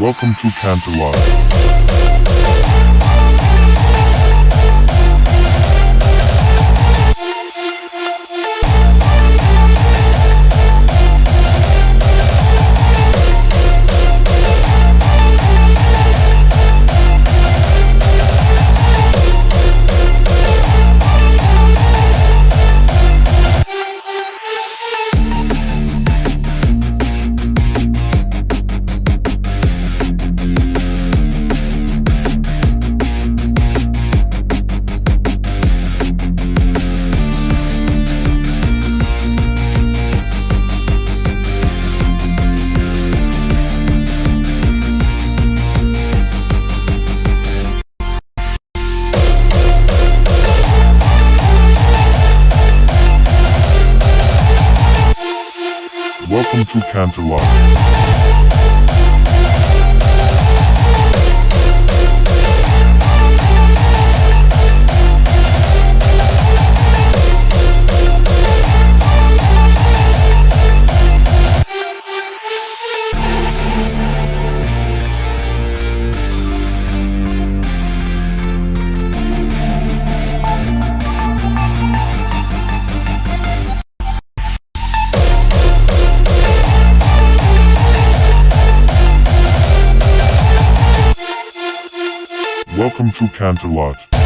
Welcome to Canterlot. Welcome to Canterlot. Welcome to Canterlot.